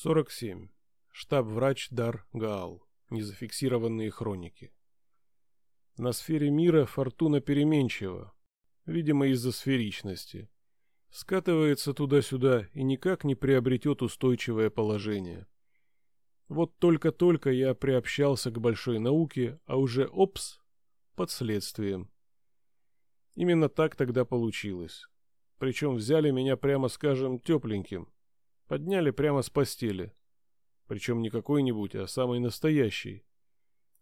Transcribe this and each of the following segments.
47. Штаб-врач Дар Гаал. Незафиксированные хроники. На сфере мира фортуна переменчива, видимо из-за сферичности. Скатывается туда-сюда и никак не приобретет устойчивое положение. Вот только-только я приобщался к большой науке, а уже опс, под следствием. Именно так тогда получилось. Причем взяли меня, прямо скажем, тепленьким – Подняли прямо с постели. Причем не какой-нибудь, а самый настоящий.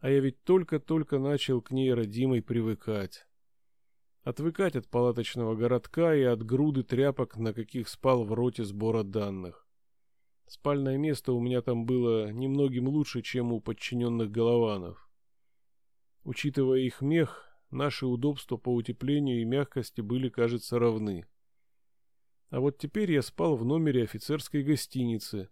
А я ведь только-только начал к ней родимой привыкать. Отвыкать от палаточного городка и от груды тряпок, на каких спал в роте сбора данных. Спальное место у меня там было немногим лучше, чем у подчиненных голованов. Учитывая их мех, наши удобства по утеплению и мягкости были, кажется, равны. А вот теперь я спал в номере офицерской гостиницы.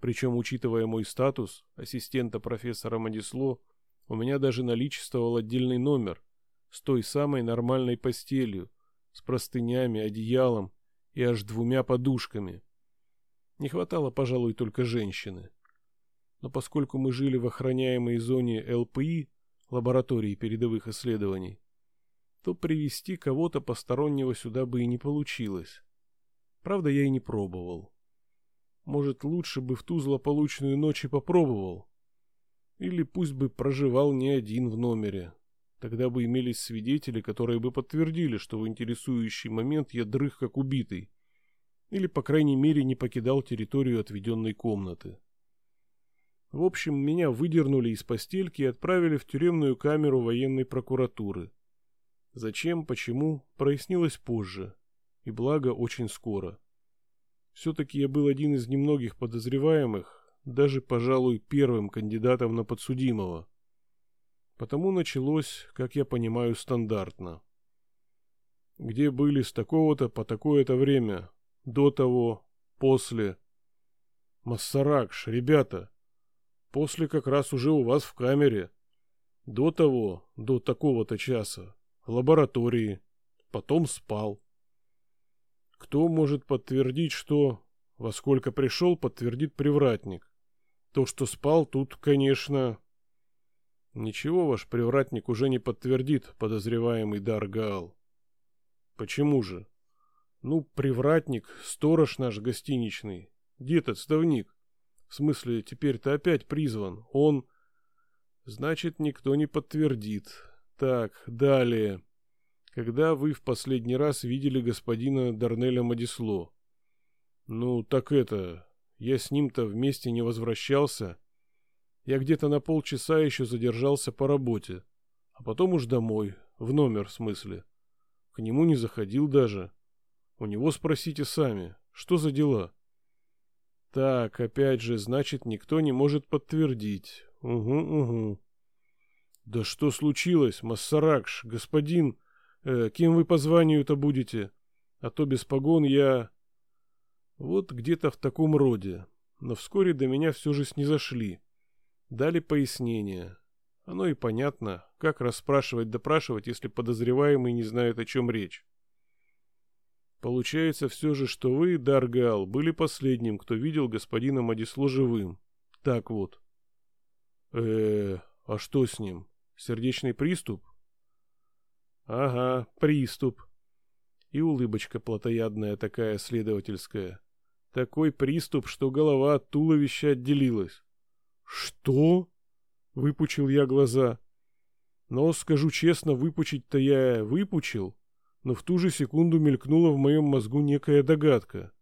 Причем, учитывая мой статус, ассистента профессора Мадисло, у меня даже наличествовал отдельный номер с той самой нормальной постелью, с простынями, одеялом и аж двумя подушками. Не хватало, пожалуй, только женщины. Но поскольку мы жили в охраняемой зоне ЛПИ, лаборатории передовых исследований, то привести кого-то постороннего сюда бы и не получилось. Правда, я и не пробовал. Может, лучше бы в ту злополучную ночь и попробовал. Или пусть бы проживал не один в номере. Тогда бы имелись свидетели, которые бы подтвердили, что в интересующий момент я дрых как убитый. Или, по крайней мере, не покидал территорию отведенной комнаты. В общем, меня выдернули из постельки и отправили в тюремную камеру военной прокуратуры. Зачем, почему, прояснилось позже и благо очень скоро. Все-таки я был один из немногих подозреваемых, даже, пожалуй, первым кандидатом на подсудимого. Потому началось, как я понимаю, стандартно. Где были с такого-то по такое-то время, до того, после. Массаракш, ребята, после как раз уже у вас в камере. До того, до такого-то часа, в лаборатории, потом спал. Кто может подтвердить, что... Во сколько пришел, подтвердит привратник. То, что спал, тут, конечно... Ничего ваш привратник уже не подтвердит, подозреваемый Даргал. Почему же? Ну, привратник, сторож наш гостиничный, дед отставник. В смысле, теперь-то опять призван. Он... Значит, никто не подтвердит. Так, далее когда вы в последний раз видели господина Дарнеля Мадисло. Ну, так это, я с ним-то вместе не возвращался. Я где-то на полчаса еще задержался по работе, а потом уж домой, в номер в смысле. К нему не заходил даже. У него спросите сами, что за дела? Так, опять же, значит, никто не может подтвердить. Угу, угу. Да что случилось, Массаракш, господин... Э, кем вы по званию-то будете? А то без погон я... Вот где-то в таком роде. Но вскоре до меня все же снизошли. Дали пояснение. Оно и понятно, как расспрашивать-допрашивать, если подозреваемый не знает, о чем речь. Получается все же, что вы, Даргал, были последним, кто видел господина Мадисло живым. Так вот. э а что с ним? Сердечный приступ? Ага, приступ. И улыбочка плотоядная такая следовательская. Такой приступ, что голова от туловища отделилась. Что? Выпучил я глаза. Но, скажу честно, выпучить-то я выпучил, но в ту же секунду мелькнула в моем мозгу некая догадка.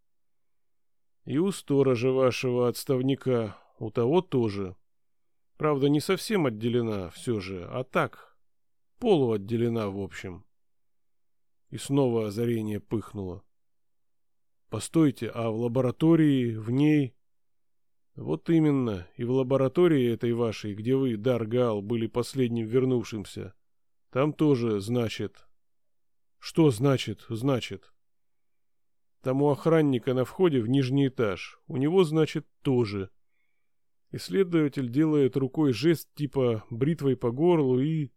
И у сторожа вашего отставника, у того тоже. Правда, не совсем отделена все же, а так, Полуотделена, в общем. И снова озарение пыхнуло. Постойте, а в лаборатории, в ней... Вот именно, и в лаборатории этой вашей, где вы, Даргал, были последним вернувшимся, там тоже, значит... Что значит, значит? Там у охранника на входе в нижний этаж, у него, значит, тоже. Исследователь делает рукой жест типа бритвой по горлу и...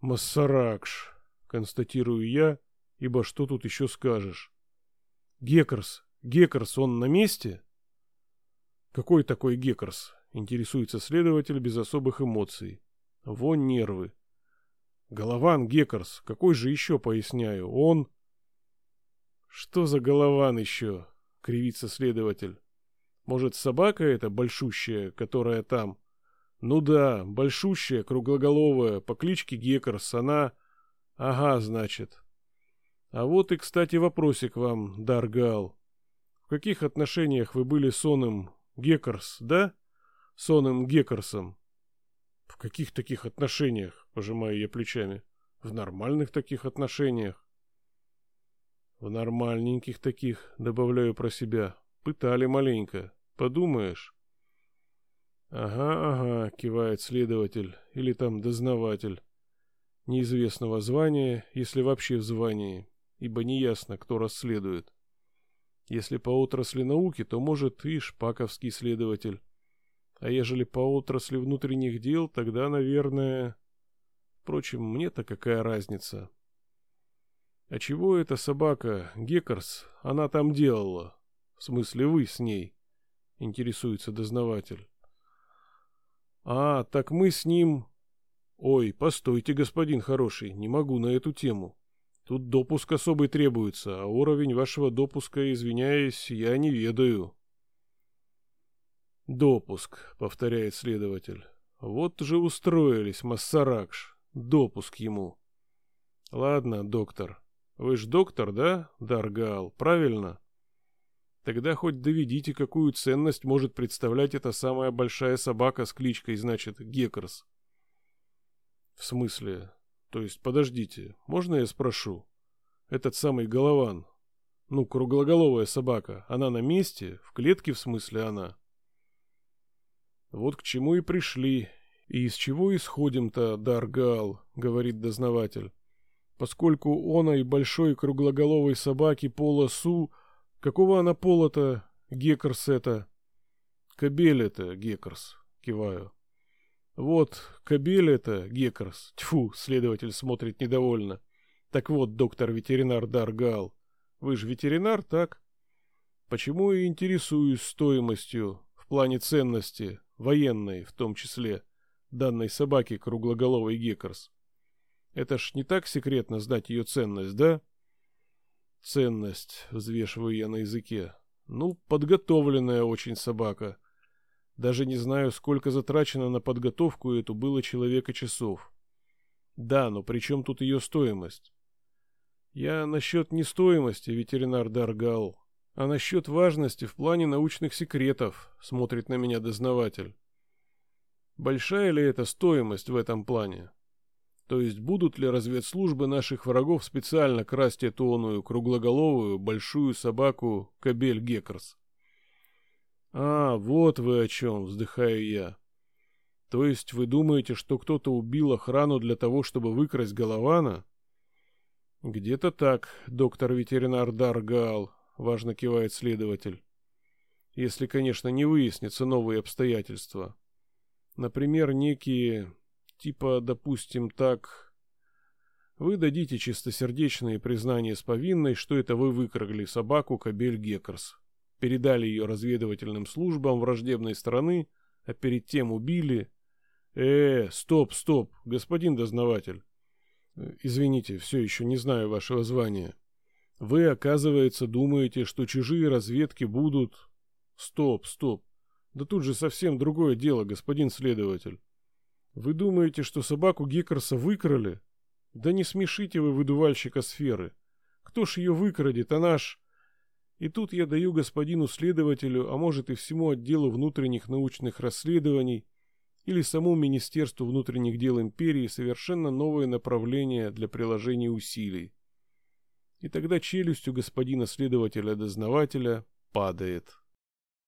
Массаракш, констатирую я, ибо что тут еще скажешь? Геккерс, Геккерс, он на месте? Какой такой Геккерс? Интересуется следователь без особых эмоций. Вон нервы. Голован Геккерс. Какой же еще, поясняю? Он... Что за голован еще? Кривится следователь. Может, собака эта большущая, которая там? Ну да, большущая, круглоголовая, по кличке Геккерс. Она... Ага, значит. А вот и, кстати, вопросик вам, Даргал. В каких отношениях вы были с оным Геккерс, да? С оным Геккерсом? В каких таких отношениях, пожимаю я плечами? В нормальных таких отношениях. В нормальненьких таких, добавляю про себя. Пытали маленько. Подумаешь. Ага, ага, кивает следователь, или там дознаватель. Неизвестного звания, если вообще в звании ибо неясно, кто расследует. Если по отрасли науки, то, может, и шпаковский следователь. А ежели по отрасли внутренних дел, тогда, наверное... Впрочем, мне-то какая разница? А чего эта собака, Геккерс, она там делала? В смысле, вы с ней? Интересуется дознаватель. А, так мы с ним... Ой, постойте, господин хороший, не могу на эту тему. Тут допуск особый требуется, а уровень вашего допуска, извиняюсь, я не ведаю. Допуск, повторяет следователь. Вот же устроились, Массаракш. Допуск ему. Ладно, доктор. Вы ж доктор, да, Даргал, правильно? Тогда хоть доведите, какую ценность может представлять эта самая большая собака с кличкой, значит, Геккерс. В смысле, то есть, подождите, можно я спрошу? Этот самый Голован, ну, круглоголовая собака, она на месте? В клетке, в смысле, она? Вот к чему и пришли. И из чего исходим-то, Даргал, говорит дознаватель. Поскольку она и большой круглоголовой собаки пола Су, какого она пола-то, Геккерс это? Кобель это, Геккерс, киваю. Вот, кобель это, Геккерс. Тьфу, следователь смотрит недовольно. Так вот, доктор-ветеринар Даргал, вы же ветеринар, так? Почему и интересуюсь стоимостью, в плане ценности, военной в том числе, данной собаки круглоголовой Геккерс? Это ж не так секретно знать ее ценность, да? Ценность, взвешиваю я на языке. Ну, подготовленная очень собака — даже не знаю, сколько затрачено на подготовку эту было человека часов. Да, но при чем тут ее стоимость? Я насчет не стоимости, ветеринар Даргал, а насчет важности в плане научных секретов, смотрит на меня дознаватель. Большая ли эта стоимость в этом плане? То есть будут ли разведслужбы наших врагов специально красть эту оную круглоголовую большую собаку Кабель Геккерс? «А, вот вы о чем», — вздыхаю я. «То есть вы думаете, что кто-то убил охрану для того, чтобы выкрасть Голована?» «Где-то так, доктор-ветеринар Даргал», — важно кивает следователь. «Если, конечно, не выяснятся новые обстоятельства. Например, некие, типа, допустим, так...» Вы дадите чистосердечные признания с повинной, что это вы выкрали собаку Кабель Геккерс передали ее разведывательным службам враждебной страны, а перед тем убили. Э, стоп, стоп, господин дознаватель. Извините, все еще не знаю вашего звания. Вы, оказывается, думаете, что чужие разведки будут... Стоп, стоп. Да тут же совсем другое дело, господин следователь. Вы думаете, что собаку Геккерса выкрали? Да не смешите вы выдувальщика сферы. Кто ж ее выкрадет, а наш... И тут я даю господину следователю, а может и всему отделу внутренних научных расследований или самому Министерству внутренних дел империи совершенно новое направление для приложения усилий. И тогда челюсть у господина следователя-дознавателя падает.